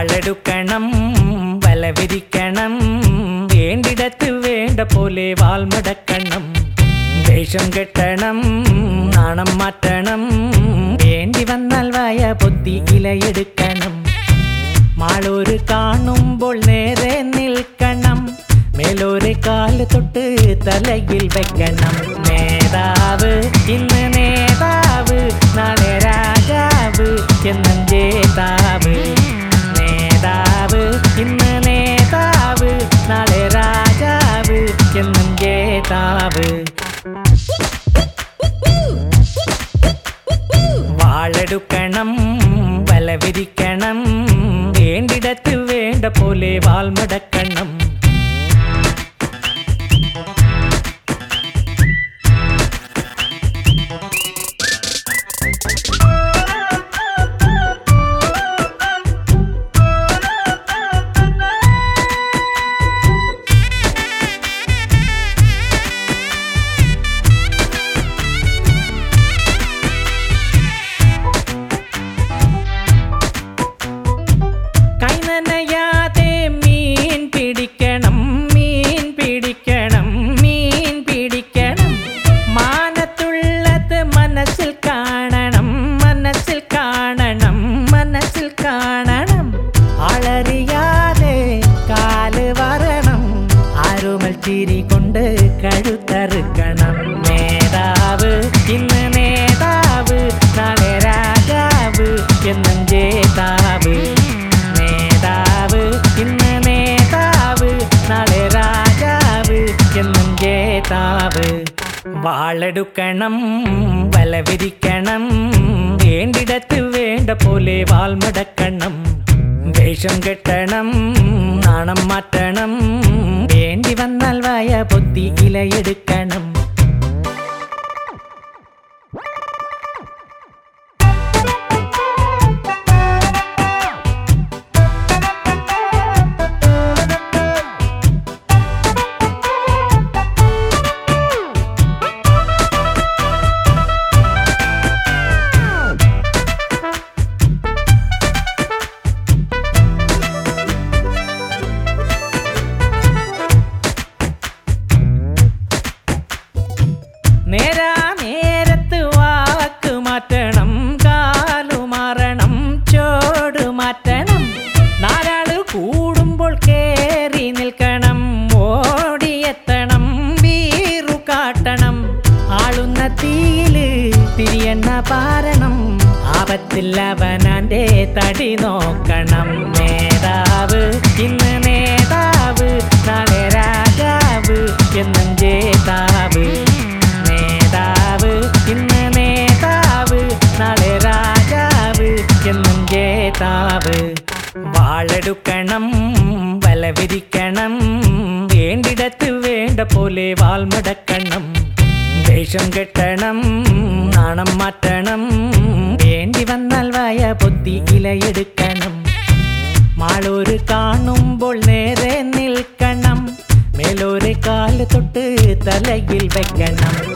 വാളെടുക്കണം വല വിരിക്കണം വേണ്ടിടത്ത് വേണ്ട പോലെ വാൾമടക്കണം വേഷം കെട്ടണം നാണം മാറ്റണം വേണ്ടി വന്നാൽ വായ പൊത്തി ഇലയെടുക്കണം മാളൂര് കാണുമ്പോൾ നേരെ നിൽക്കണം മേലോരെ കാല് തൊട്ട് തലയിൽ വെക്കണം നേതാവ് ഇന്ന് നേതാവ് നാളെ രാജാവ് എന്നും தாவு. வாழெடுக்கணும் வல விரிக்கணும் வேண்டிடத்து வேண்ட போலே வாழ் மடக்கணும். வாழெடுக்கணும் வல விதிக்கணும் வேண்டிடத்து வேண்ட போலே வாழ் மடக்கணும். வேஷம் கெட்டணும் நாணம் மாற்றணும் வேண்டி வந்தால் வாய புத்தி இலை எடுக்கணும். അവനാന്റെ തടി നോക്കണം. നേതാവ് ഇന്ന് നേതാവ് നാളെ രാജാവ് എന്നും ജേതാവ്. നേതാവ് ഇന്ന് നേതാവ് നാളെ രാജാവ് എന്നും ജേതാവ്. വാളെടുക്കണം വലവിരിക്കണം വേണ്ടിടത്ത് വേണ്ട പോലെ വാൾമടക്കണം വേഷം കെട്ടണം നാണം മാറ്റണം വേണ്ടി വന്നാൽ വായ പൊത്തി ഇലയെടുക്കണം. മാളൂര് കാണുമ്പോൾ നേരെ നിൽക്കണം. മേലോരെ കാൽ തൊട്ട് തലയിൽ വെക്കണം.